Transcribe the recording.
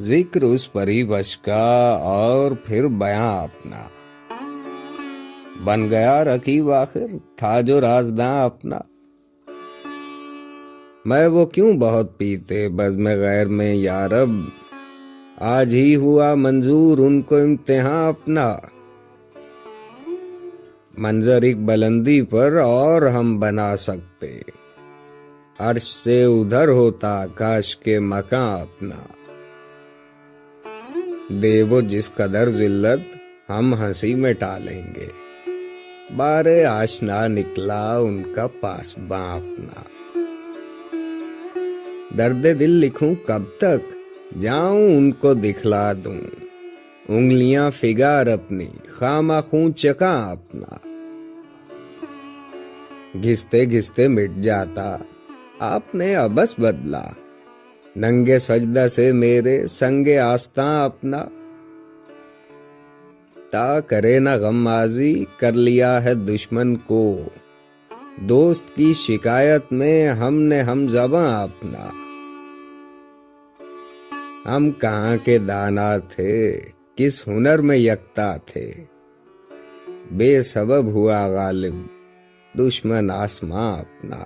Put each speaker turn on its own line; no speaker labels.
ذکر اس پری بش کا اور پھر بیاں اپنا۔ بن گیا رقیب آخر، تھا جو رازداں اپنا۔ میں وہ کیوں بہت پیتے بز میں غیر میں یارب آج ہی ہوا منظور، ان کو امتحان اپنا۔ منظر ایک بلندی پر اور ہم بنا سکتے۔ عرش سے ادھر ہوتا، کاش کے مکان اپنا۔ دے وہ جس قدر ذلت ہم ہنسی میں ٹالیں گے۔ بارے آشنا نکلا ان کا پاس باں اپنا درد دل لکھوں کب تک جاؤں ان کو دکھلا دوں۔ انگلیاں فگار اپنی، خامہ خون چکا اپنا۔ گھستے گھستے مٹ جاتا، آپ نے ابس بدلا ننگے سجدہ سے میرے سنگ آستاں اپنا۔ تا کرے نہ غم ماضی، کر لیا ہے دشمن کو۔ دوست کی شکایت میں ہم نے ہم زباں اپنا۔ ہم کہاں کے دانا تھے، کس ہنر میں یکتا تھے۔ بے سبب ہوا غالب، دشمن آسماں اپنا۔